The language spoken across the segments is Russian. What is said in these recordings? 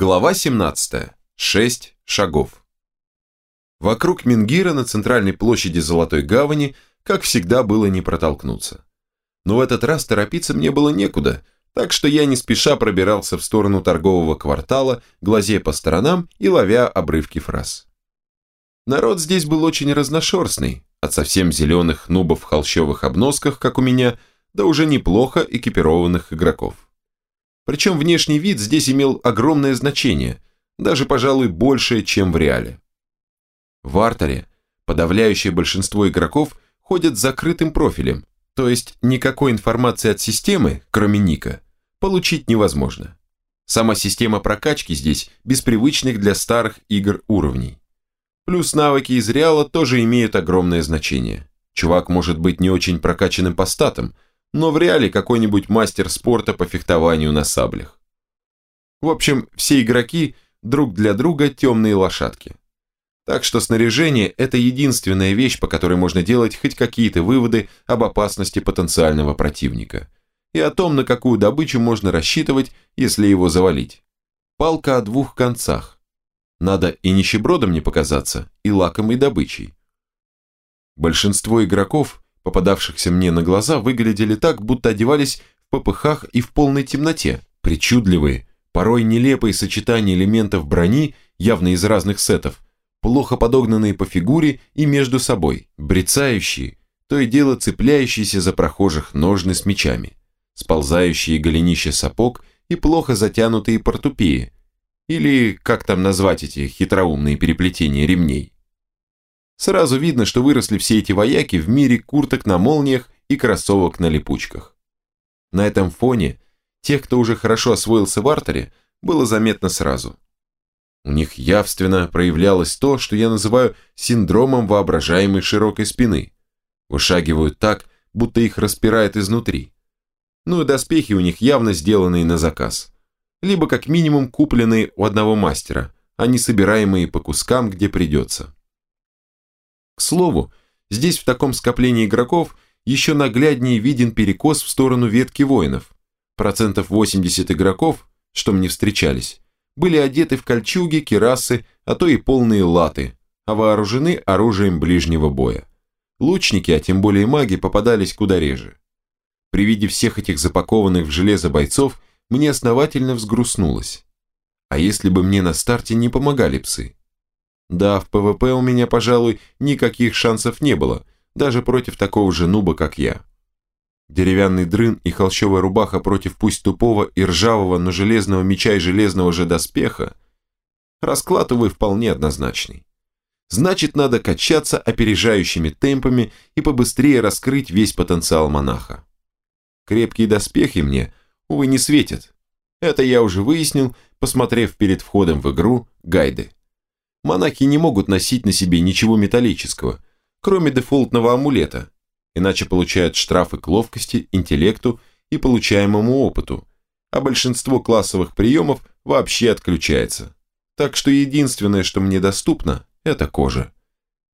Глава 17. Шесть шагов. Вокруг Мингира на центральной площади Золотой Гавани, как всегда, было не протолкнуться. Но в этот раз торопиться мне было некуда, так что я не спеша пробирался в сторону торгового квартала, глазея по сторонам и ловя обрывки фраз. Народ здесь был очень разношерстный, от совсем зеленых нубов в холщовых обносках, как у меня, до уже неплохо экипированных игроков. Причем внешний вид здесь имел огромное значение, даже, пожалуй, большее, чем в реале. В артере подавляющее большинство игроков ходят с закрытым профилем, то есть никакой информации от системы, кроме ника, получить невозможно. Сама система прокачки здесь без привычных для старых игр уровней. Плюс навыки из реала тоже имеют огромное значение. Чувак может быть не очень прокачанным по статам – но в реале какой-нибудь мастер спорта по фехтованию на саблях. В общем, все игроки друг для друга темные лошадки. Так что снаряжение – это единственная вещь, по которой можно делать хоть какие-то выводы об опасности потенциального противника. И о том, на какую добычу можно рассчитывать, если его завалить. Палка о двух концах. Надо и нищебродом не показаться, и лакомой добычей. Большинство игроков – попадавшихся мне на глаза, выглядели так, будто одевались в попыхах и в полной темноте. Причудливые, порой нелепые сочетания элементов брони, явно из разных сетов, плохо подогнанные по фигуре и между собой, брецающие, то и дело цепляющиеся за прохожих ножны с мечами, сползающие голенища сапог и плохо затянутые портупеи, или как там назвать эти хитроумные переплетения ремней. Сразу видно, что выросли все эти вояки в мире курток на молниях и кроссовок на липучках. На этом фоне тех, кто уже хорошо освоился в артере, было заметно сразу. У них явственно проявлялось то, что я называю синдромом воображаемой широкой спины. Вышагивают так, будто их распирает изнутри. Ну и доспехи у них явно сделанные на заказ. Либо как минимум купленные у одного мастера, а не собираемые по кускам, где придется. К слову, здесь в таком скоплении игроков еще нагляднее виден перекос в сторону ветки воинов. Процентов 80 игроков, что мне встречались, были одеты в кольчуги, кирасы, а то и полные латы, а вооружены оружием ближнего боя. Лучники, а тем более маги, попадались куда реже. При виде всех этих запакованных в железо бойцов, мне основательно взгрустнулось. А если бы мне на старте не помогали псы? Да, в ПВП у меня, пожалуй, никаких шансов не было, даже против такого же нуба, как я. Деревянный дрын и холщовая рубаха против пусть тупого и ржавого, но железного меча и железного же доспеха. Расклад, увы, вполне однозначный. Значит, надо качаться опережающими темпами и побыстрее раскрыть весь потенциал монаха. Крепкие доспехи мне, увы, не светят. Это я уже выяснил, посмотрев перед входом в игру гайды монахи не могут носить на себе ничего металлического, кроме дефолтного амулета, иначе получают штрафы к ловкости, интеллекту и получаемому опыту, а большинство классовых приемов вообще отключается. Так что единственное, что мне доступно, это кожа.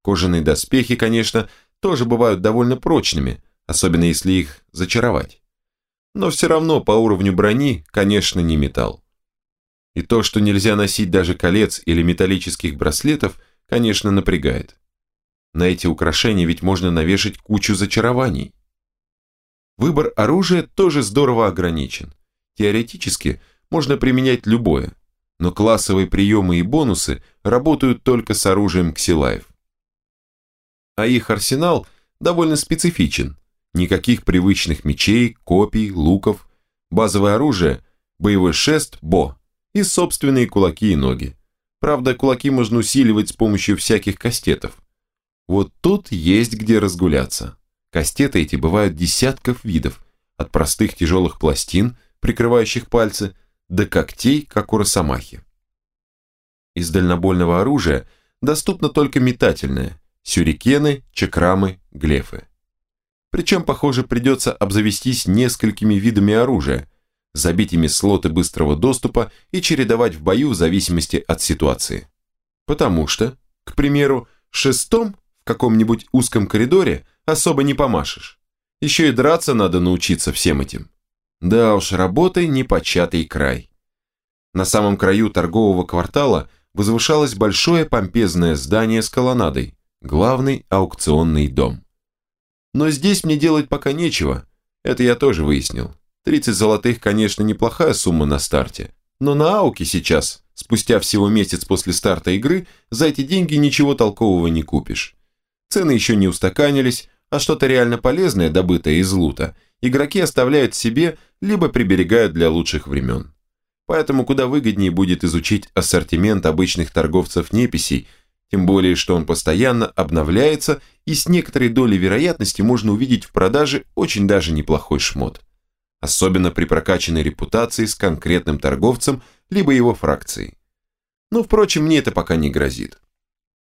Кожаные доспехи, конечно, тоже бывают довольно прочными, особенно если их зачаровать. Но все равно по уровню брони, конечно, не металл. И то, что нельзя носить даже колец или металлических браслетов, конечно, напрягает. На эти украшения ведь можно навешать кучу зачарований. Выбор оружия тоже здорово ограничен. Теоретически можно применять любое, но классовые приемы и бонусы работают только с оружием ксилаев. А их арсенал довольно специфичен. Никаких привычных мечей, копий, луков. Базовое оружие – боевой шест, бо, и собственные кулаки и ноги. Правда, кулаки можно усиливать с помощью всяких кастетов. Вот тут есть где разгуляться. Кастеты эти бывают десятков видов, от простых тяжелых пластин, прикрывающих пальцы, до когтей, как у росомахи. Из дальнобойного оружия доступно только метательное – сюрикены, чакрамы, глефы. Причем, похоже, придется обзавестись несколькими видами оружия – забить ими слоты быстрого доступа и чередовать в бою в зависимости от ситуации. Потому что, к примеру, шестом в каком-нибудь узком коридоре особо не помашешь. Еще и драться надо научиться всем этим. Да уж, работай непочатый край. На самом краю торгового квартала возвышалось большое помпезное здание с колоннадой, главный аукционный дом. Но здесь мне делать пока нечего, это я тоже выяснил. 30 золотых, конечно, неплохая сумма на старте, но на ауке сейчас, спустя всего месяц после старта игры, за эти деньги ничего толкового не купишь. Цены еще не устаканились, а что-то реально полезное, добытое из лута, игроки оставляют себе, либо приберегают для лучших времен. Поэтому куда выгоднее будет изучить ассортимент обычных торговцев неписей, тем более, что он постоянно обновляется и с некоторой долей вероятности можно увидеть в продаже очень даже неплохой шмот. Особенно при прокачанной репутации с конкретным торговцем, либо его фракцией. Но, впрочем, мне это пока не грозит.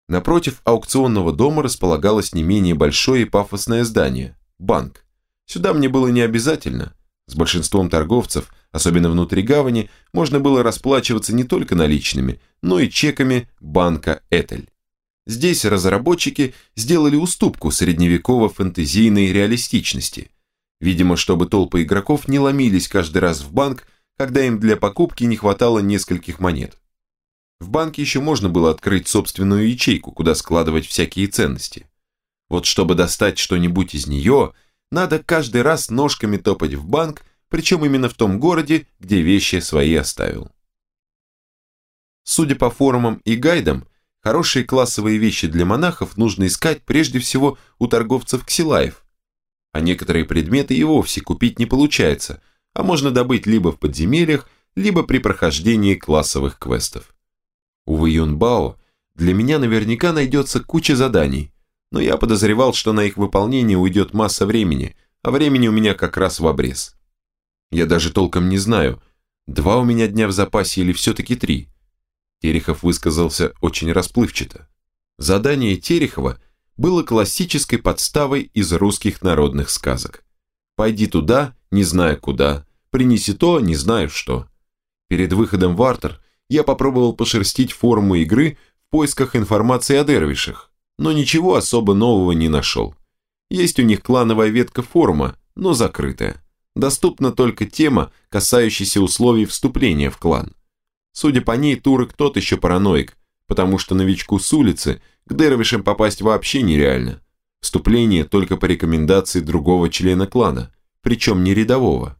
Напротив аукционного дома располагалось не менее большое и пафосное здание – банк. Сюда мне было не обязательно. С большинством торговцев, особенно внутри гавани, можно было расплачиваться не только наличными, но и чеками банка Этель. Здесь разработчики сделали уступку средневеково-фэнтезийной реалистичности. Видимо, чтобы толпы игроков не ломились каждый раз в банк, когда им для покупки не хватало нескольких монет. В банке еще можно было открыть собственную ячейку, куда складывать всякие ценности. Вот чтобы достать что-нибудь из нее, надо каждый раз ножками топать в банк, причем именно в том городе, где вещи свои оставил. Судя по форумам и гайдам, хорошие классовые вещи для монахов нужно искать прежде всего у торговцев ксилаев, а некоторые предметы и вовсе купить не получается, а можно добыть либо в подземельях, либо при прохождении классовых квестов. У Юнбао для меня наверняка найдется куча заданий, но я подозревал, что на их выполнение уйдет масса времени, а времени у меня как раз в обрез. Я даже толком не знаю, два у меня дня в запасе или все-таки три. Терехов высказался очень расплывчато. Задание Терехова было классической подставой из русских народных сказок. «Пойди туда, не зная куда, принеси то, не знаю что». Перед выходом в Артер я попробовал пошерстить форму игры в поисках информации о дервишах, но ничего особо нового не нашел. Есть у них клановая ветка форума, но закрытая. Доступна только тема, касающаяся условий вступления в клан. Судя по ней, Турок тот еще параноик, потому что новичку с улицы к дервишам попасть вообще нереально. Вступление только по рекомендации другого члена клана, причем не рядового.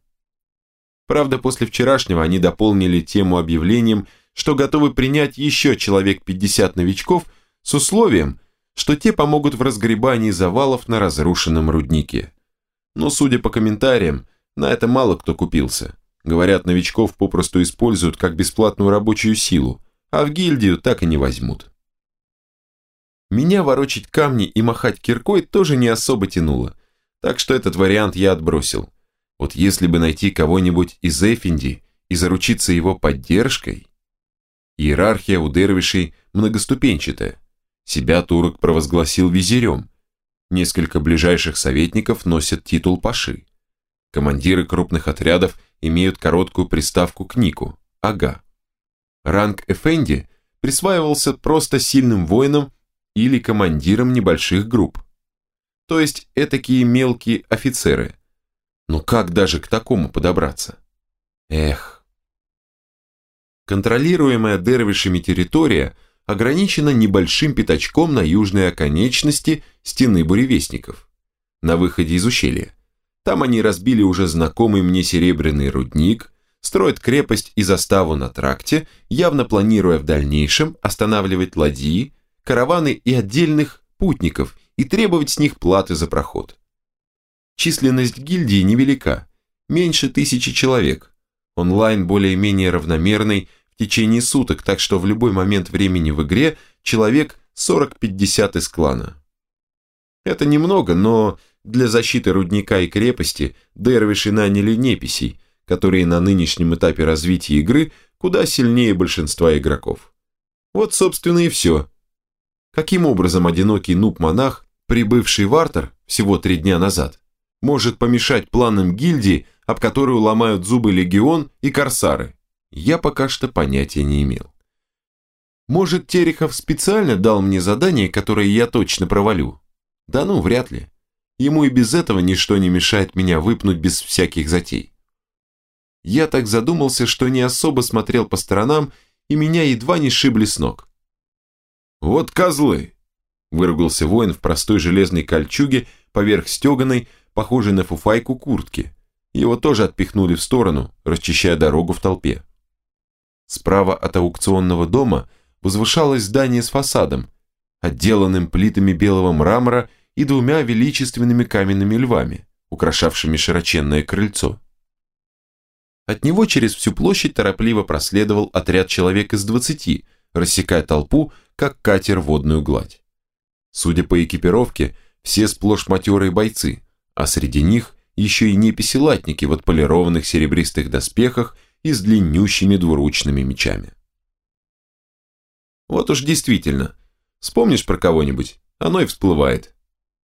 Правда, после вчерашнего они дополнили тему объявлением что готовы принять еще человек 50 новичков с условием, что те помогут в разгребании завалов на разрушенном руднике. Но, судя по комментариям, на это мало кто купился. Говорят, новичков попросту используют как бесплатную рабочую силу, а в гильдию так и не возьмут. Меня ворочить камни и махать киркой тоже не особо тянуло, так что этот вариант я отбросил. Вот если бы найти кого-нибудь из Эфинди и заручиться его поддержкой... Иерархия у дервишей многоступенчатая. Себя турок провозгласил визирем. Несколько ближайших советников носят титул паши. Командиры крупных отрядов имеют короткую приставку к нику – ага. Ранг Эфенди присваивался просто сильным воинам или командирам небольших групп. То есть этакие мелкие офицеры. Но как даже к такому подобраться? Эх. Контролируемая дервишами территория ограничена небольшим пятачком на южной оконечности стены буревестников, на выходе из ущелья. Там они разбили уже знакомый мне серебряный рудник, строят крепость и заставу на тракте, явно планируя в дальнейшем останавливать ладьи, караваны и отдельных путников и требовать с них платы за проход. Численность гильдии невелика, меньше тысячи человек, онлайн более-менее равномерный в течение суток, так что в любой момент времени в игре человек 40-50 из клана. Это немного, но для защиты рудника и крепости дервиши наняли неписей, которые на нынешнем этапе развития игры куда сильнее большинства игроков. Вот, собственно, и все. Каким образом одинокий нуб-монах, прибывший в Артер всего три дня назад, может помешать планам гильдии об которую ломают зубы легион и корсары, я пока что понятия не имел. Может, Терехов специально дал мне задание, которое я точно провалю? Да ну, вряд ли. Ему и без этого ничто не мешает меня выпнуть без всяких затей. Я так задумался, что не особо смотрел по сторонам, и меня едва не шибли с ног. «Вот козлы!» – выругался воин в простой железной кольчуге поверх стеганой, похожей на фуфайку куртки. Его тоже отпихнули в сторону, расчищая дорогу в толпе. Справа от аукционного дома возвышалось здание с фасадом, отделанным плитами белого мрамора и двумя величественными каменными львами, украшавшими широченное крыльцо. От него через всю площадь торопливо проследовал отряд человек из двадцати, рассекая толпу, как катер водную гладь. Судя по экипировке, все сплошь матерые бойцы, а среди них еще и неписи-латники в отполированных серебристых доспехах и с длиннющими двуручными мечами. Вот уж действительно, вспомнишь про кого-нибудь, оно и всплывает.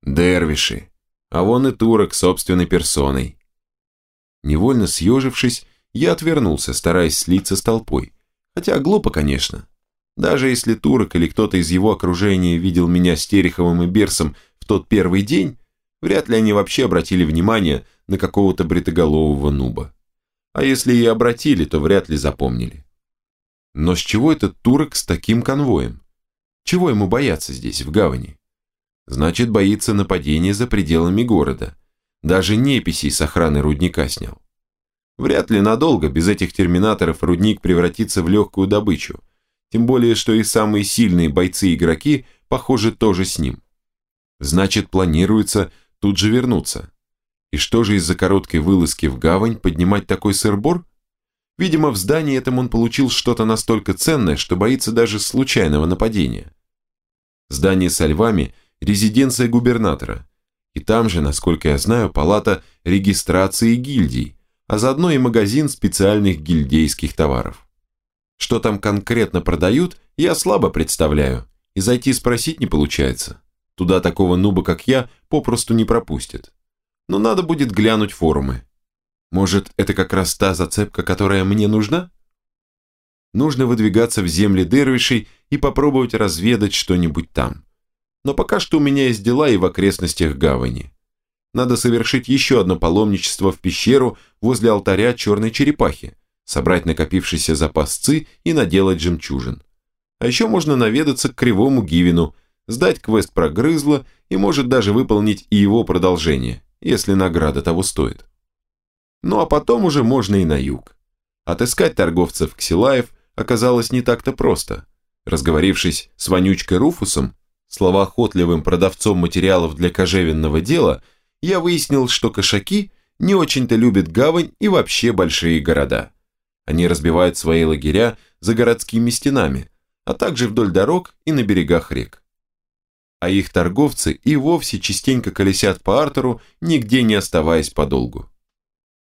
Дервиши, а вон и турок собственной персоной. Невольно съежившись, я отвернулся, стараясь слиться с толпой. Хотя глупо, конечно. Даже если турок или кто-то из его окружения видел меня с Тереховым и Берсом в тот первый день, вряд ли они вообще обратили внимание на какого-то бритоголового нуба. А если и обратили, то вряд ли запомнили. Но с чего этот турок с таким конвоем? Чего ему бояться здесь, в гавани? Значит, боится нападения за пределами города. Даже неписей с охраны рудника снял. Вряд ли надолго без этих терминаторов рудник превратится в легкую добычу. Тем более, что и самые сильные бойцы-игроки, похоже, тоже с ним. Значит, планируется тут же вернуться. И что же из-за короткой вылазки в гавань поднимать такой сырбор? Видимо, в здании этом он получил что-то настолько ценное, что боится даже случайного нападения. Здание со львами – резиденция губернатора. И там же, насколько я знаю, палата регистрации гильдий, а заодно и магазин специальных гильдейских товаров. Что там конкретно продают, я слабо представляю, и зайти спросить не получается. Туда такого нуба, как я, попросту не пропустят но надо будет глянуть форумы. Может, это как раз та зацепка, которая мне нужна? Нужно выдвигаться в земли дервишей и попробовать разведать что-нибудь там. Но пока что у меня есть дела и в окрестностях гавани. Надо совершить еще одно паломничество в пещеру возле алтаря черной черепахи, собрать накопившийся запас ци и наделать жемчужин. А еще можно наведаться к кривому Гивину, сдать квест прогрызла и может даже выполнить и его продолжение – если награда того стоит. Ну а потом уже можно и на юг. Отыскать торговцев Ксилаев оказалось не так-то просто. Разговорившись с вонючкой Руфусом, словоохотливым продавцом материалов для кожевенного дела, я выяснил, что кошаки не очень-то любят гавань и вообще большие города. Они разбивают свои лагеря за городскими стенами, а также вдоль дорог и на берегах рек а их торговцы и вовсе частенько колесят по Артеру, нигде не оставаясь подолгу.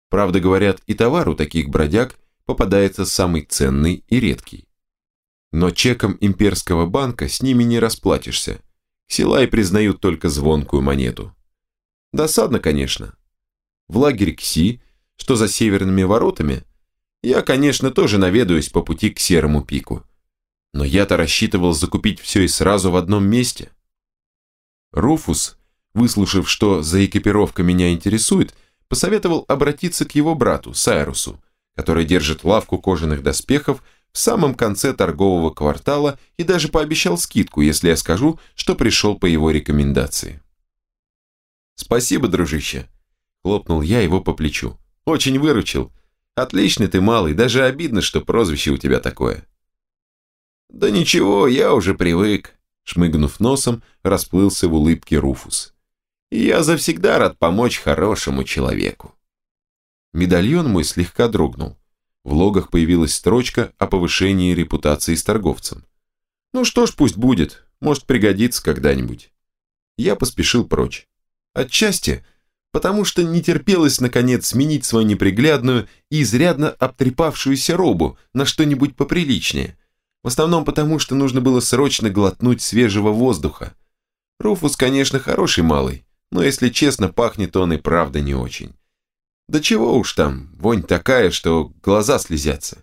Правда, говорят, и товар у таких бродяг попадается самый ценный и редкий. Но чеком имперского банка с ними не расплатишься. Силай признают только звонкую монету. Досадно, конечно. В лагерь Кси, что за северными воротами, я, конечно, тоже наведаюсь по пути к Серому пику. Но я-то рассчитывал закупить все и сразу в одном месте. Руфус, выслушав, что за экипировка меня интересует, посоветовал обратиться к его брату, Сайрусу, который держит лавку кожаных доспехов в самом конце торгового квартала и даже пообещал скидку, если я скажу, что пришел по его рекомендации. «Спасибо, дружище», – хлопнул я его по плечу. «Очень выручил. Отличный ты малый, даже обидно, что прозвище у тебя такое». «Да ничего, я уже привык», Шмыгнув носом, расплылся в улыбке Руфус. «Я завсегда рад помочь хорошему человеку». Медальон мой слегка дрогнул. В логах появилась строчка о повышении репутации с торговцем. Ну что ж, пусть будет, может пригодится когда-нибудь. Я поспешил прочь. Отчасти, потому что не терпелось наконец сменить свою неприглядную и изрядно обтрепавшуюся робу на что-нибудь поприличнее – в основном потому, что нужно было срочно глотнуть свежего воздуха. Руфус, конечно, хороший малый, но, если честно, пахнет он и правда не очень. Да чего уж там, вонь такая, что глаза слезятся.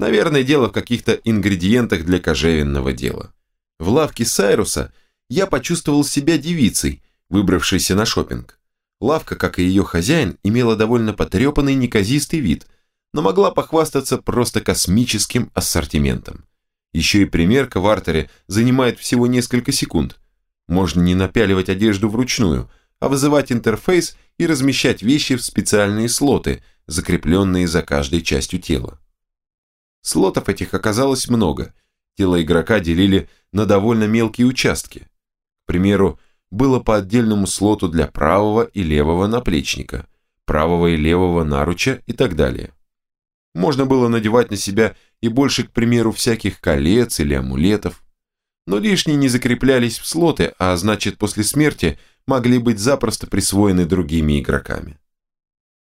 Наверное, дело в каких-то ингредиентах для кожевенного дела. В лавке Сайруса я почувствовал себя девицей, выбравшейся на шопинг. Лавка, как и ее хозяин, имела довольно потрепанный неказистый вид, но могла похвастаться просто космическим ассортиментом. Еще и примерка в артере занимает всего несколько секунд. Можно не напяливать одежду вручную, а вызывать интерфейс и размещать вещи в специальные слоты, закрепленные за каждой частью тела. Слотов этих оказалось много. Тело игрока делили на довольно мелкие участки. К примеру, было по отдельному слоту для правого и левого наплечника, правого и левого наруча и так далее. Можно было надевать на себя и больше, к примеру, всяких колец или амулетов. Но лишние не закреплялись в слоты, а значит, после смерти могли быть запросто присвоены другими игроками.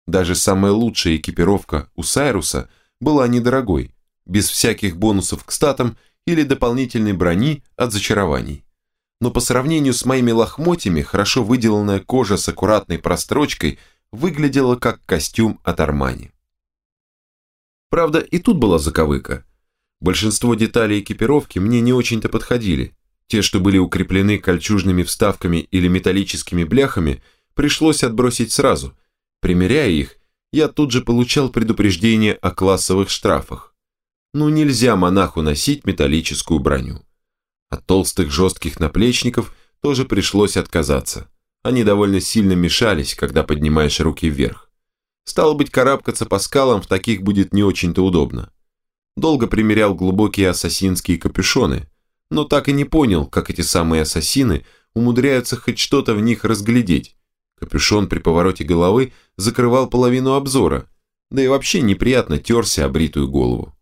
Даже самая лучшая экипировка у Сайруса была недорогой, без всяких бонусов к статам или дополнительной брони от зачарований. Но по сравнению с моими лохмотьями, хорошо выделанная кожа с аккуратной прострочкой выглядела как костюм от Армани. Правда, и тут была заковыка. Большинство деталей экипировки мне не очень-то подходили. Те, что были укреплены кольчужными вставками или металлическими бляхами, пришлось отбросить сразу. Примеряя их, я тут же получал предупреждение о классовых штрафах. Ну нельзя монаху носить металлическую броню. От толстых жестких наплечников тоже пришлось отказаться. Они довольно сильно мешались, когда поднимаешь руки вверх. Стало быть, карабкаться по скалам в таких будет не очень-то удобно. Долго примерял глубокие ассасинские капюшоны, но так и не понял, как эти самые ассасины умудряются хоть что-то в них разглядеть. Капюшон при повороте головы закрывал половину обзора, да и вообще неприятно терся обритую голову.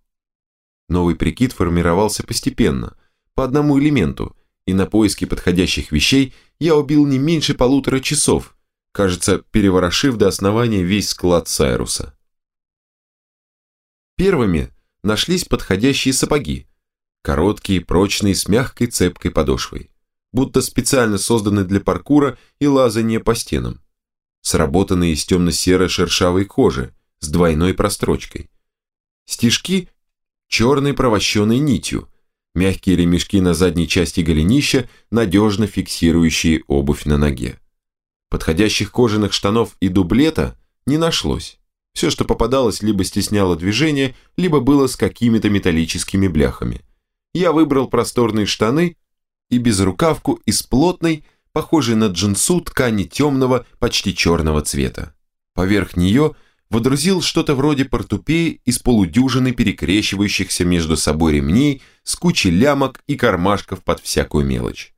Новый прикид формировался постепенно, по одному элементу, и на поиски подходящих вещей я убил не меньше полутора часов, кажется, переворошив до основания весь склад Сайруса. Первыми нашлись подходящие сапоги, короткие, прочные, с мягкой цепкой подошвой, будто специально созданы для паркура и лазания по стенам, сработанные из темно-серой шершавой кожи с двойной прострочкой. Стежки черной провощенной нитью, мягкие ремешки на задней части голенища, надежно фиксирующие обувь на ноге. Подходящих кожаных штанов и дублета не нашлось. Все, что попадалось, либо стесняло движение, либо было с какими-то металлическими бляхами. Я выбрал просторные штаны и безрукавку из плотной, похожей на джинсу ткани темного, почти черного цвета. Поверх нее водрузил что-то вроде портупеи из полудюжины перекрещивающихся между собой ремней с кучей лямок и кармашков под всякую мелочь.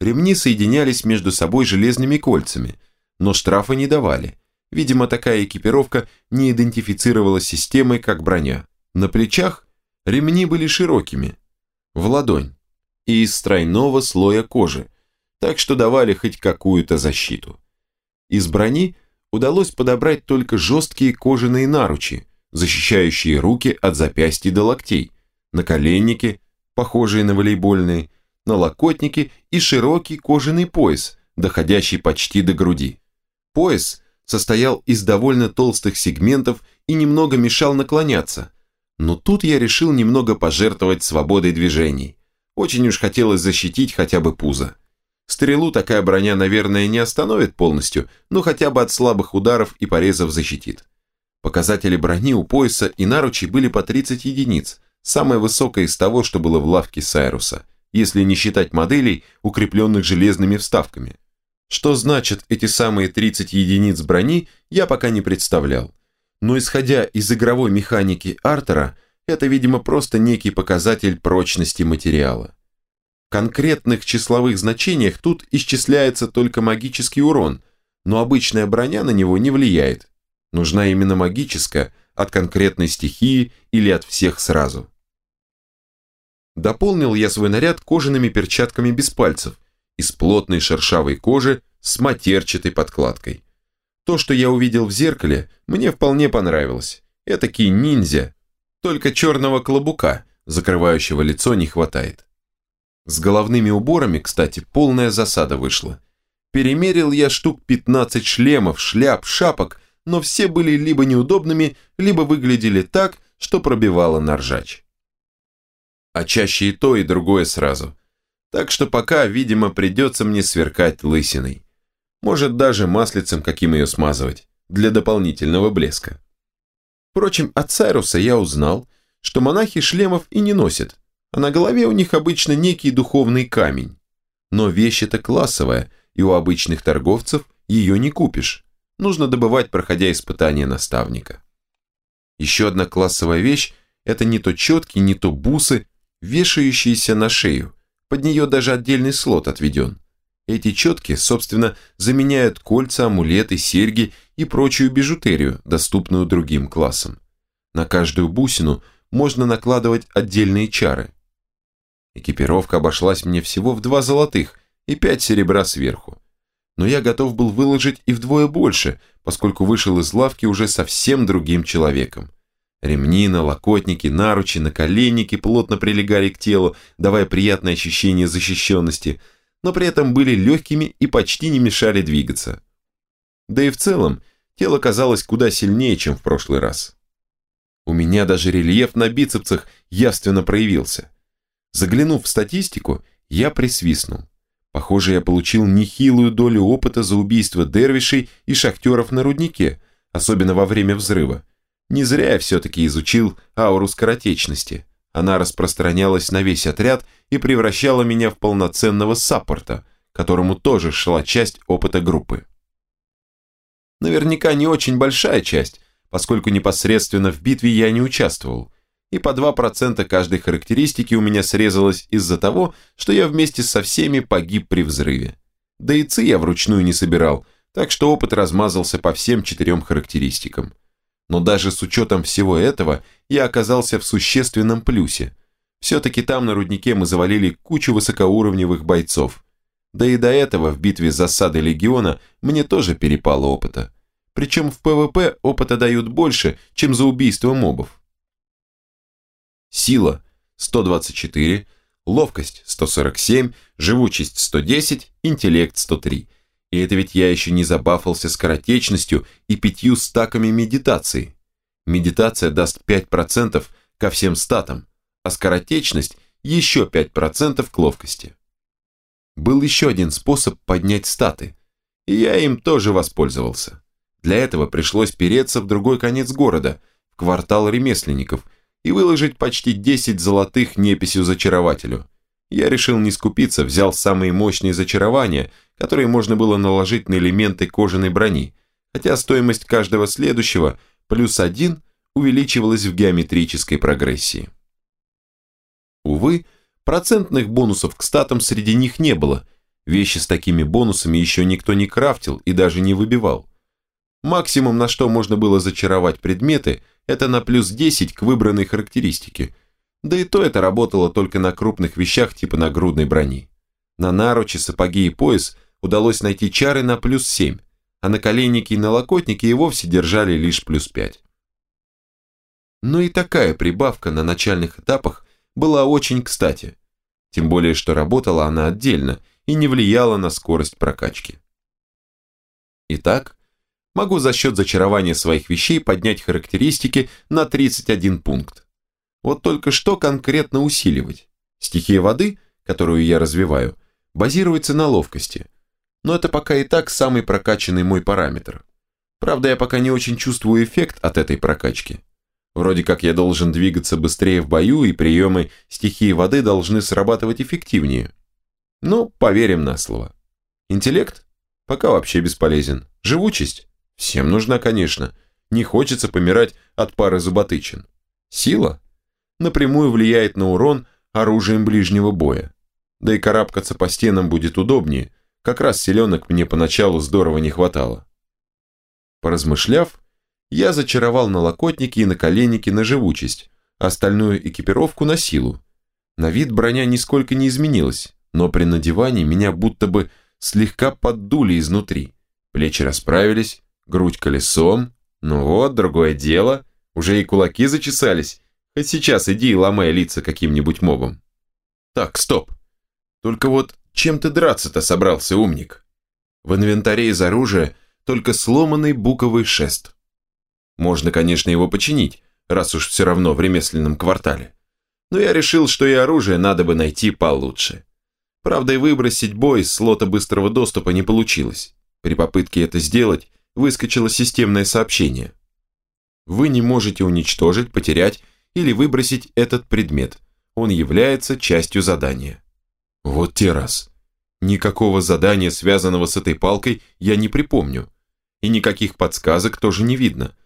Ремни соединялись между собой железными кольцами, но штрафа не давали. Видимо, такая экипировка не идентифицировалась системой как броня. На плечах ремни были широкими, в ладонь, и из стройного слоя кожи, так что давали хоть какую-то защиту. Из брони удалось подобрать только жесткие кожаные наручи, защищающие руки от запястья до локтей, наколенники, похожие на волейбольные, налокотники и широкий кожаный пояс, доходящий почти до груди. Пояс состоял из довольно толстых сегментов и немного мешал наклоняться, но тут я решил немного пожертвовать свободой движений. Очень уж хотелось защитить хотя бы пузо. Стрелу такая броня, наверное, не остановит полностью, но хотя бы от слабых ударов и порезов защитит. Показатели брони у пояса и наручей были по 30 единиц, самая высокая из того, что было в лавке Сайруса если не считать моделей, укрепленных железными вставками. Что значит эти самые 30 единиц брони, я пока не представлял. Но исходя из игровой механики Артера, это, видимо, просто некий показатель прочности материала. Конкретных числовых значениях тут исчисляется только магический урон, но обычная броня на него не влияет. Нужна именно магическая, от конкретной стихии или от всех сразу. Дополнил я свой наряд кожаными перчатками без пальцев, из плотной шершавой кожи с матерчатой подкладкой. То, что я увидел в зеркале, мне вполне понравилось. Этакий ниндзя, только черного клобука, закрывающего лицо, не хватает. С головными уборами, кстати, полная засада вышла. Перемерил я штук 15 шлемов, шляп, шапок, но все были либо неудобными, либо выглядели так, что пробивало на ржач а чаще и то, и другое сразу. Так что пока, видимо, придется мне сверкать лысиной. Может, даже маслицем каким ее смазывать, для дополнительного блеска. Впрочем, от Сайруса я узнал, что монахи шлемов и не носят, а на голове у них обычно некий духовный камень. Но вещь эта классовая, и у обычных торговцев ее не купишь. Нужно добывать, проходя испытания наставника. Еще одна классовая вещь – это не то четки, не то бусы, вешающиеся на шею. Под нее даже отдельный слот отведен. Эти четки, собственно, заменяют кольца, амулеты, серьги и прочую бижутерию, доступную другим классам. На каждую бусину можно накладывать отдельные чары. Экипировка обошлась мне всего в два золотых и пять серебра сверху. Но я готов был выложить и вдвое больше, поскольку вышел из лавки уже совсем другим человеком. Ремни, налокотники, наручи, наколенники плотно прилегали к телу, давая приятное ощущение защищенности, но при этом были легкими и почти не мешали двигаться. Да и в целом, тело казалось куда сильнее, чем в прошлый раз. У меня даже рельеф на бицепсах явственно проявился. Заглянув в статистику, я присвистнул. Похоже, я получил нехилую долю опыта за убийство дервишей и шахтеров на руднике, особенно во время взрыва. Не зря я все-таки изучил ауру скоротечности. Она распространялась на весь отряд и превращала меня в полноценного саппорта, которому тоже шла часть опыта группы. Наверняка не очень большая часть, поскольку непосредственно в битве я не участвовал, и по 2% каждой характеристики у меня срезалось из-за того, что я вместе со всеми погиб при взрыве. Да и ци я вручную не собирал, так что опыт размазался по всем четырем характеристикам. Но даже с учетом всего этого я оказался в существенном плюсе. Все-таки там на руднике мы завалили кучу высокоуровневых бойцов. Да и до этого в битве с засадой легиона мне тоже перепало опыта. Причем в ПВП опыта дают больше, чем за убийство мобов. Сила 124, ловкость 147, живучесть 110, интеллект 103. И это ведь я еще не забафался скоротечностью и пятью стаками медитации. Медитация даст 5% ко всем статам, а скоротечность еще 5% к ловкости. Был еще один способ поднять статы, и я им тоже воспользовался. Для этого пришлось переться в другой конец города, в квартал ремесленников, и выложить почти 10 золотых неписью зачарователю. Я решил не скупиться, взял самые мощные зачарования – которые можно было наложить на элементы кожаной брони, хотя стоимость каждого следующего плюс один увеличивалась в геометрической прогрессии. Увы, процентных бонусов к статам среди них не было, вещи с такими бонусами еще никто не крафтил и даже не выбивал. Максимум, на что можно было зачаровать предметы, это на плюс 10 к выбранной характеристике, да и то это работало только на крупных вещах типа нагрудной брони. На наручи, сапоги и пояс удалось найти чары на плюс 7, а на наколенники и налокотники и вовсе держали лишь плюс 5. Но и такая прибавка на начальных этапах была очень кстати, тем более что работала она отдельно и не влияла на скорость прокачки. Итак, могу за счет зачарования своих вещей поднять характеристики на 31 пункт. Вот только что конкретно усиливать? Стихия воды, которую я развиваю, базируется на ловкости, но это пока и так самый прокачанный мой параметр. Правда, я пока не очень чувствую эффект от этой прокачки. Вроде как я должен двигаться быстрее в бою, и приемы стихии воды должны срабатывать эффективнее. Ну, поверим на слово. Интеллект? Пока вообще бесполезен. Живучесть? Всем нужна, конечно. Не хочется помирать от пары зуботычин. Сила? Напрямую влияет на урон оружием ближнего боя. Да и карабкаться по стенам будет удобнее – как раз селенок мне поначалу здорово не хватало. Поразмышляв, я зачаровал налокотники и наколенники на живучесть, остальную экипировку на силу. На вид броня нисколько не изменилась, но при надевании меня будто бы слегка поддули изнутри. Плечи расправились, грудь колесом. Ну вот, другое дело, уже и кулаки зачесались. Хоть сейчас иди и ломай лица каким-нибудь мобом. Так, стоп. Только вот чем ты драться-то собрался, умник? В инвентаре из оружия только сломанный буковый шест. Можно, конечно, его починить, раз уж все равно в ремесленном квартале. Но я решил, что и оружие надо бы найти получше. Правда, и выбросить бой из слота быстрого доступа не получилось. При попытке это сделать, выскочило системное сообщение. Вы не можете уничтожить, потерять или выбросить этот предмет. Он является частью задания. Вот те раз. Никакого задания, связанного с этой палкой, я не припомню. И никаких подсказок тоже не видно.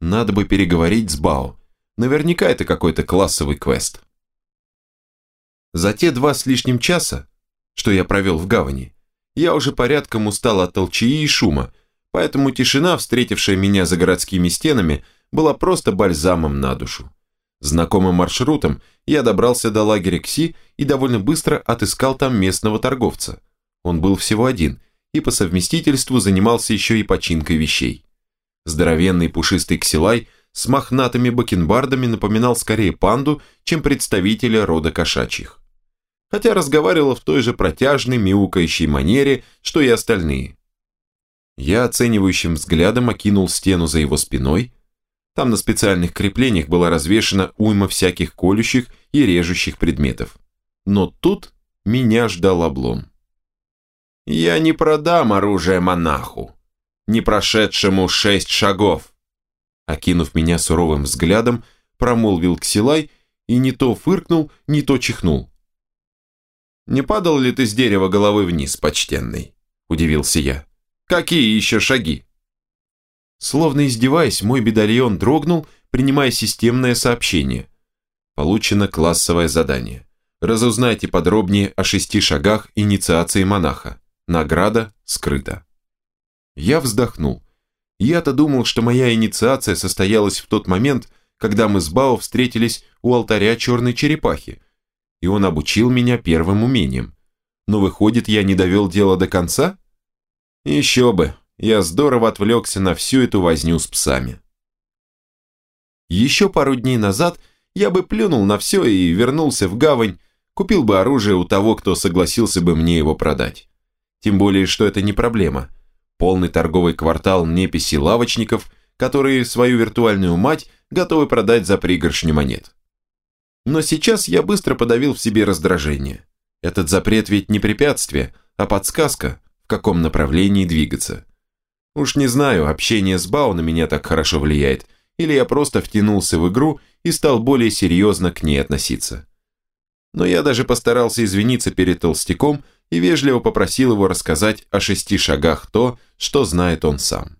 Надо бы переговорить с Бао. Наверняка это какой-то классовый квест. За те два с лишним часа, что я провел в гавани, я уже порядком устал от толчаи и шума, поэтому тишина, встретившая меня за городскими стенами, была просто бальзамом на душу. Знакомым маршрутом я добрался до лагеря Кси и довольно быстро отыскал там местного торговца. Он был всего один и по совместительству занимался еще и починкой вещей. Здоровенный пушистый ксилай с мохнатыми бакенбардами напоминал скорее панду, чем представителя рода кошачьих. Хотя разговаривал в той же протяжной, мяукающей манере, что и остальные. Я оценивающим взглядом окинул стену за его спиной. Там на специальных креплениях была развешена уйма всяких колющих и режущих предметов. Но тут меня ждал облом. «Я не продам оружие монаху», не прошедшему шесть шагов. Окинув меня суровым взглядом, промолвил Ксилай и не то фыркнул, не то чихнул. «Не падал ли ты с дерева головой вниз, почтенный?» – удивился я. «Какие еще шаги?» Словно издеваясь, мой бедальон дрогнул, принимая системное сообщение. Получено классовое задание. Разузнайте подробнее о шести шагах инициации монаха. Награда скрыта. Я вздохнул. Я-то думал, что моя инициация состоялась в тот момент, когда мы с Бао встретились у алтаря черной черепахи, и он обучил меня первым умением. Но выходит, я не довел дело до конца? Еще бы, я здорово отвлекся на всю эту возню с псами. Еще пару дней назад я бы плюнул на все и вернулся в гавань, купил бы оружие у того, кто согласился бы мне его продать. Тем более, что это не проблема – полный торговый квартал неписи лавочников, которые свою виртуальную мать готовы продать за пригоршню монет. Но сейчас я быстро подавил в себе раздражение. Этот запрет ведь не препятствие, а подсказка, каком направлении двигаться. Уж не знаю, общение с Бао на меня так хорошо влияет, или я просто втянулся в игру и стал более серьезно к ней относиться. Но я даже постарался извиниться перед толстяком и вежливо попросил его рассказать о шести шагах то, что знает он сам.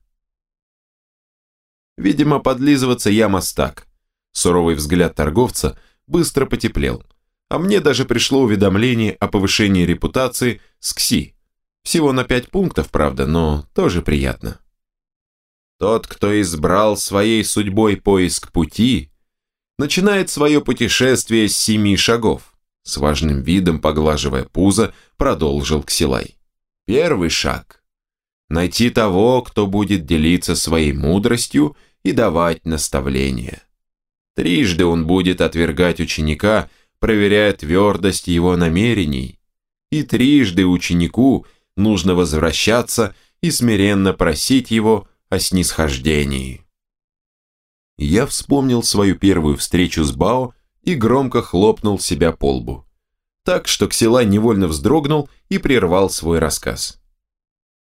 Видимо, подлизываться я мастак. Суровый взгляд торговца быстро потеплел, а мне даже пришло уведомление о повышении репутации с КСИ. Всего на пять пунктов, правда, но тоже приятно. Тот, кто избрал своей судьбой поиск пути, начинает свое путешествие с семи шагов. С важным видом, поглаживая пузо, продолжил Ксилай. Первый шаг. Найти того, кто будет делиться своей мудростью и давать наставления. Трижды он будет отвергать ученика, проверяя твердость его намерений. И трижды ученику нужно возвращаться и смиренно просить его о снисхождении. Я вспомнил свою первую встречу с Бао и громко хлопнул себя по лбу. Так что Ксилай невольно вздрогнул и прервал свой рассказ.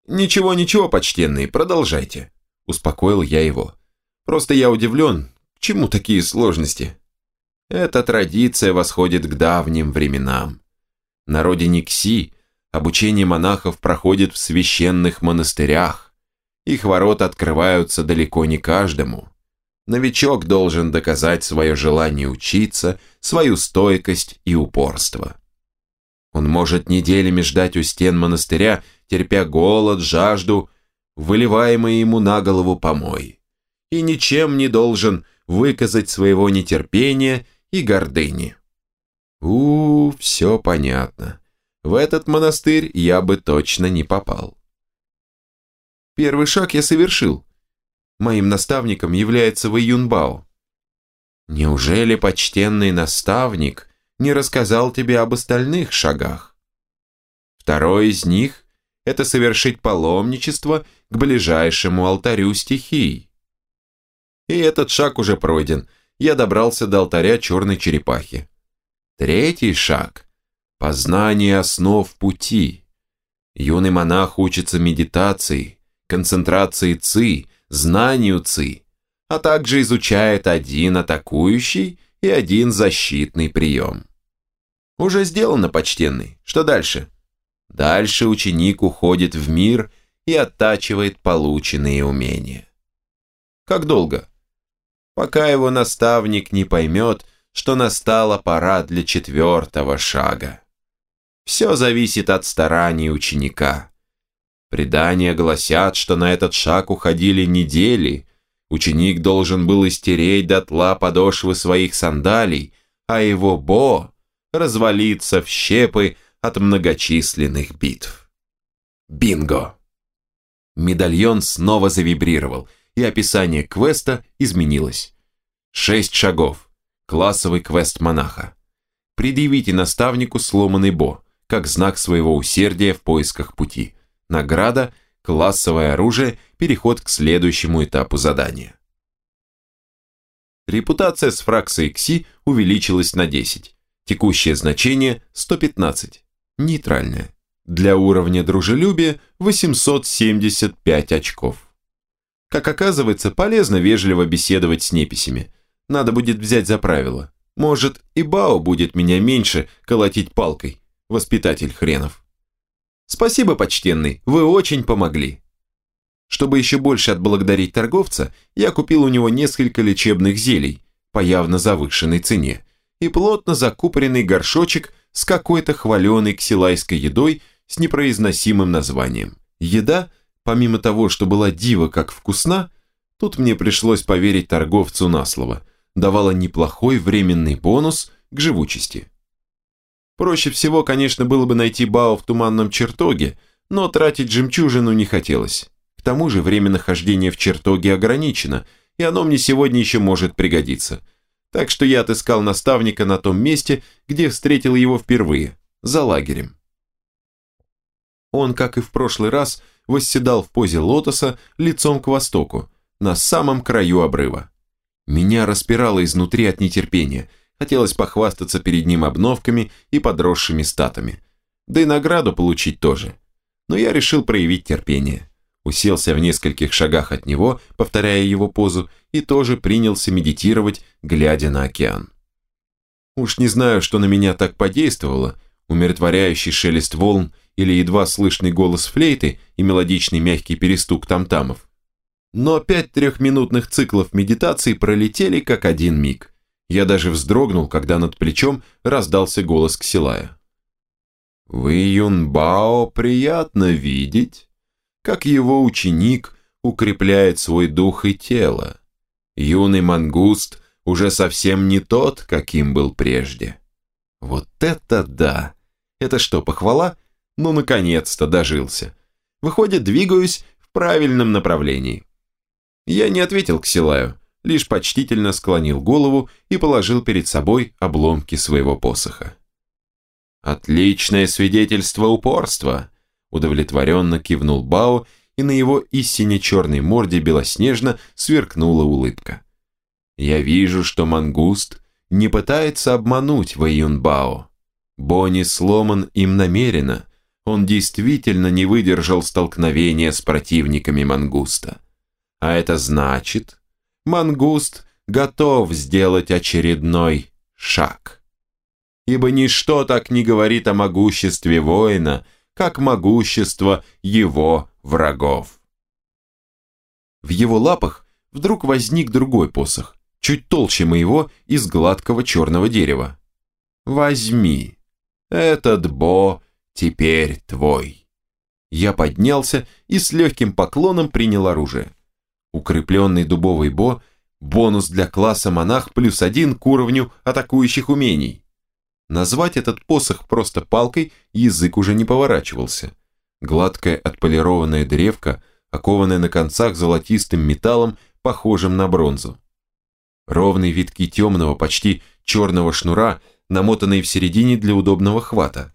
«Ничего, ничего, почтенный, продолжайте», – успокоил я его. «Просто я удивлен, к чему такие сложности?» Эта традиция восходит к давним временам. На родине Кси обучение монахов проходит в священных монастырях. Их ворота открываются далеко не каждому. Новичок должен доказать свое желание учиться, свою стойкость и упорство. Он может неделями ждать у стен монастыря, терпя голод, жажду, выливаемые ему на голову помой, и ничем не должен выказать своего нетерпения и гордыни. У, -у все понятно. В этот монастырь я бы точно не попал. Первый шаг я совершил, Моим наставником является Вэй. Неужели почтенный наставник не рассказал тебе об остальных шагах? Второй из них – это совершить паломничество к ближайшему алтарю стихий. И этот шаг уже пройден, я добрался до алтаря черной черепахи. Третий шаг – познание основ пути. Юный монах учится медитации, концентрации ци, знанию ци, а также изучает один атакующий и один защитный прием. Уже сделано, почтенный. Что дальше? Дальше ученик уходит в мир и оттачивает полученные умения. Как долго? Пока его наставник не поймет, что настала пора для четвертого шага. Все зависит от стараний ученика. Предания гласят, что на этот шаг уходили недели. Ученик должен был истереть дотла подошвы своих сандалий, а его бо развалиться в щепы от многочисленных битв. Бинго! Медальон снова завибрировал, и описание квеста изменилось. Шесть шагов классовый квест монаха. Предъявите наставнику сломанный бо, как знак своего усердия в поисках пути. Награда, классовое оружие, переход к следующему этапу задания. Репутация с фракцией Кси увеличилась на 10. Текущее значение 115. Нейтральное. Для уровня дружелюбия 875 очков. Как оказывается, полезно вежливо беседовать с неписями – надо будет взять за правило. Может, и Бао будет меня меньше колотить палкой, воспитатель хренов. Спасибо, почтенный, вы очень помогли. Чтобы еще больше отблагодарить торговца, я купил у него несколько лечебных зелий по явно завышенной цене и плотно закупоренный горшочек с какой-то хваленой ксилайской едой с непроизносимым названием. Еда, помимо того, что была дива как вкусна, тут мне пришлось поверить торговцу на слово – давала неплохой временный бонус к живучести. Проще всего, конечно, было бы найти Бао в туманном чертоге, но тратить жемчужину не хотелось. К тому же время нахождения в чертоге ограничено, и оно мне сегодня еще может пригодиться. Так что я отыскал наставника на том месте, где встретил его впервые, за лагерем. Он, как и в прошлый раз, восседал в позе лотоса лицом к востоку, на самом краю обрыва. Меня распирало изнутри от нетерпения. Хотелось похвастаться перед ним обновками и подросшими статами. Да и награду получить тоже. Но я решил проявить терпение. Уселся в нескольких шагах от него, повторяя его позу, и тоже принялся медитировать, глядя на океан. Уж не знаю, что на меня так подействовало, умиротворяющий шелест волн или едва слышный голос флейты и мелодичный мягкий перестук тамтамов. Но пять трехминутных циклов медитации пролетели как один миг. Я даже вздрогнул, когда над плечом раздался голос Ксилая. «Вы, Юнбао, приятно видеть, как его ученик укрепляет свой дух и тело. Юный мангуст уже совсем не тот, каким был прежде». «Вот это да! Это что, похвала? Ну, наконец-то дожился. Выходит, двигаюсь в правильном направлении». Я не ответил Ксилаю, лишь почтительно склонил голову и положил перед собой обломки своего посоха. «Отличное свидетельство упорства!» удовлетворенно кивнул Бао, и на его истине черной морде белоснежно сверкнула улыбка. «Я вижу, что мангуст не пытается обмануть Вэйюн Бао. Бонни сломан им намеренно, он действительно не выдержал столкновения с противниками мангуста. А это значит, мангуст готов сделать очередной шаг. Ибо ничто так не говорит о могуществе воина, как могущество его врагов. В его лапах вдруг возник другой посох, чуть толще моего из гладкого черного дерева. «Возьми, этот Бо теперь твой». Я поднялся и с легким поклоном принял оружие. Укрепленный дубовый бо – бонус для класса монах плюс один к уровню атакующих умений. Назвать этот посох просто палкой язык уже не поворачивался. Гладкая отполированная древка, окованная на концах золотистым металлом, похожим на бронзу. Ровные витки темного, почти черного шнура, намотанные в середине для удобного хвата.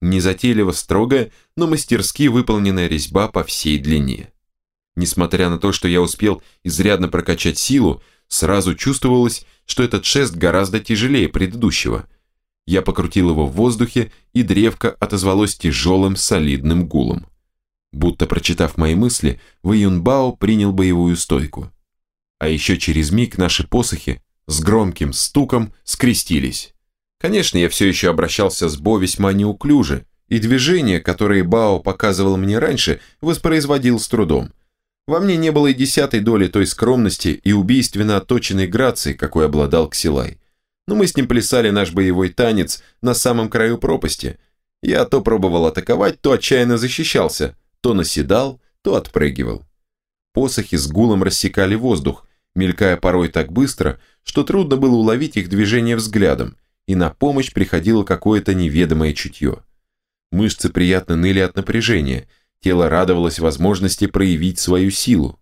Незатейливо строгая, но мастерски выполненная резьба по всей длине. Несмотря на то, что я успел изрядно прокачать силу, сразу чувствовалось, что этот шест гораздо тяжелее предыдущего. Я покрутил его в воздухе, и древко отозвалось тяжелым солидным гулом. Будто прочитав мои мысли, Вэйюнбао принял боевую стойку. А еще через миг наши посохи с громким стуком скрестились. Конечно, я все еще обращался с Бо весьма неуклюже, и движения, которые Бао показывал мне раньше, воспроизводил с трудом. Во мне не было и десятой доли той скромности и убийственно отточенной грации, какой обладал Ксилай. Но мы с ним плясали наш боевой танец на самом краю пропасти. Я то пробовал атаковать, то отчаянно защищался, то наседал, то отпрыгивал. Посохи с гулом рассекали воздух, мелькая порой так быстро, что трудно было уловить их движение взглядом, и на помощь приходило какое-то неведомое чутье. Мышцы приятно ныли от напряжения, тело радовалось возможности проявить свою силу.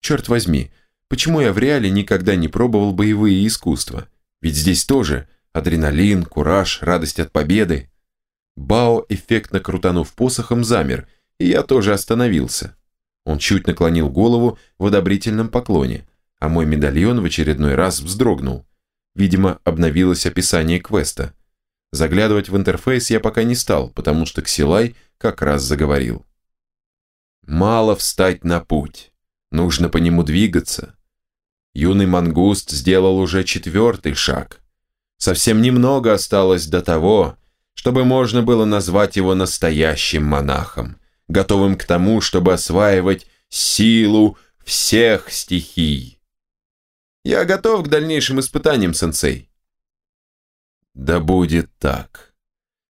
Черт возьми, почему я в реале никогда не пробовал боевые искусства? Ведь здесь тоже адреналин, кураж, радость от победы. Бао, эффектно крутанув посохом, замер, и я тоже остановился. Он чуть наклонил голову в одобрительном поклоне, а мой медальон в очередной раз вздрогнул. Видимо, обновилось описание квеста. Заглядывать в интерфейс я пока не стал, потому что Ксилай как раз заговорил. Мало встать на путь. Нужно по нему двигаться. Юный мангуст сделал уже четвертый шаг. Совсем немного осталось до того, чтобы можно было назвать его настоящим монахом, готовым к тому, чтобы осваивать силу всех стихий. Я готов к дальнейшим испытаниям, сенсей. Да будет так.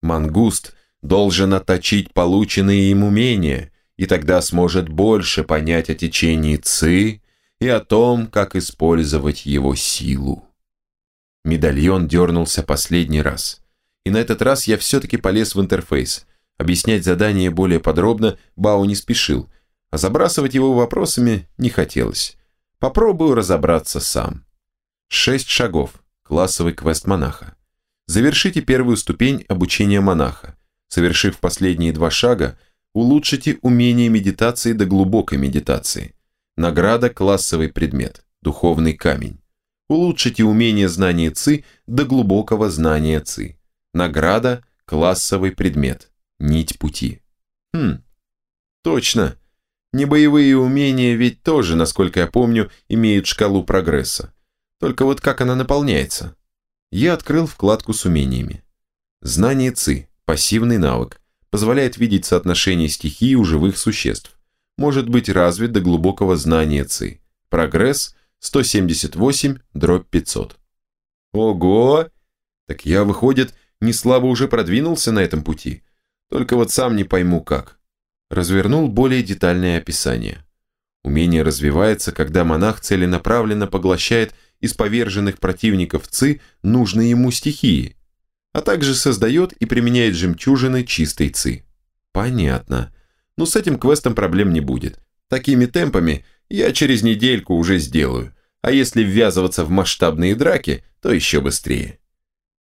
Мангуст должен отточить полученные им умения, и тогда сможет больше понять о течении ци и о том, как использовать его силу. Медальон дернулся последний раз. И на этот раз я все-таки полез в интерфейс. Объяснять задание более подробно Бау не спешил, а забрасывать его вопросами не хотелось. Попробую разобраться сам. Шесть шагов. Классовый квест монаха. Завершите первую ступень обучения монаха. Совершив последние два шага, улучшите умение медитации до глубокой медитации. Награда – классовый предмет, духовный камень. Улучшите умение знания ЦИ до глубокого знания ЦИ. Награда – классовый предмет, нить пути. Хм, точно. Небоевые умения ведь тоже, насколько я помню, имеют шкалу прогресса. Только вот как она наполняется? Я открыл вкладку с умениями. Знание ЦИ, пассивный навык, позволяет видеть соотношение стихий у живых существ. Может быть развит до глубокого знания ЦИ. Прогресс 178 дробь 500. Ого! Так я, выходит, не слабо уже продвинулся на этом пути. Только вот сам не пойму как. Развернул более детальное описание. Умение развивается, когда монах целенаправленно поглощает из поверженных противников ЦИ нужные ему стихии, а также создает и применяет жемчужины чистой ЦИ. Понятно. Но с этим квестом проблем не будет. Такими темпами я через недельку уже сделаю, а если ввязываться в масштабные драки, то еще быстрее.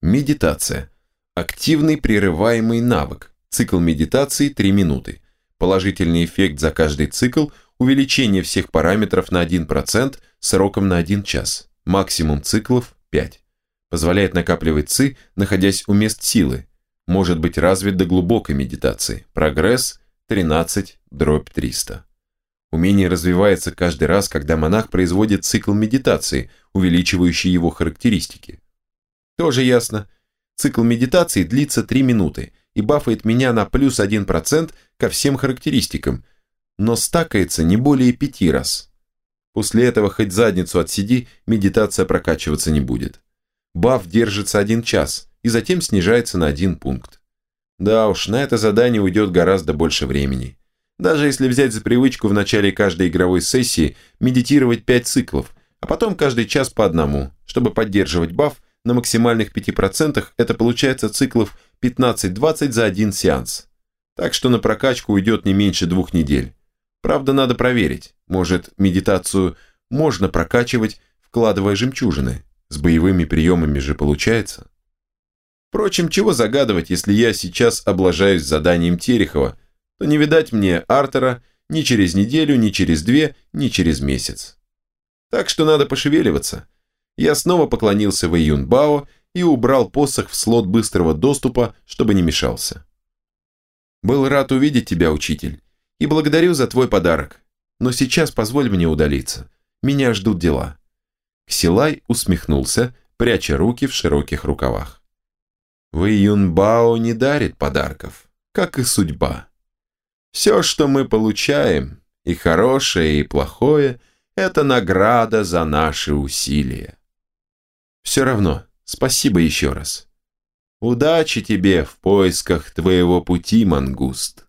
Медитация. Активный прерываемый навык. Цикл медитации 3 минуты. Положительный эффект за каждый цикл, увеличение всех параметров на 1%, сроком на 1 час максимум циклов 5. Позволяет накапливать ЦИ, находясь у мест силы. Может быть развит до глубокой медитации. Прогресс 13 дробь 300. Умение развивается каждый раз, когда монах производит цикл медитации, увеличивающий его характеристики. Тоже ясно. Цикл медитации длится 3 минуты и бафает меня на плюс 1% ко всем характеристикам, но стакается не более 5 раз. После этого хоть задницу отсиди, медитация прокачиваться не будет. Баф держится один час и затем снижается на один пункт. Да уж, на это задание уйдет гораздо больше времени. Даже если взять за привычку в начале каждой игровой сессии медитировать 5 циклов, а потом каждый час по одному, чтобы поддерживать баф на максимальных 5%, это получается циклов 15-20 за один сеанс. Так что на прокачку уйдет не меньше двух недель. Правда, надо проверить. Может, медитацию можно прокачивать, вкладывая жемчужины. С боевыми приемами же получается. Впрочем, чего загадывать, если я сейчас облажаюсь заданием Терехова, то не видать мне Артера ни через неделю, ни через две, ни через месяц. Так что надо пошевеливаться. Я снова поклонился в Бао и убрал посох в слот быстрого доступа, чтобы не мешался. «Был рад увидеть тебя, учитель и благодарю за твой подарок. Но сейчас позволь мне удалиться. Меня ждут дела». Ксилай усмехнулся, пряча руки в широких рукавах. Вы Юнбао не дарит подарков, как и судьба. Все, что мы получаем, и хорошее, и плохое, это награда за наши усилия. Все равно, спасибо еще раз. Удачи тебе в поисках твоего пути, мангуст.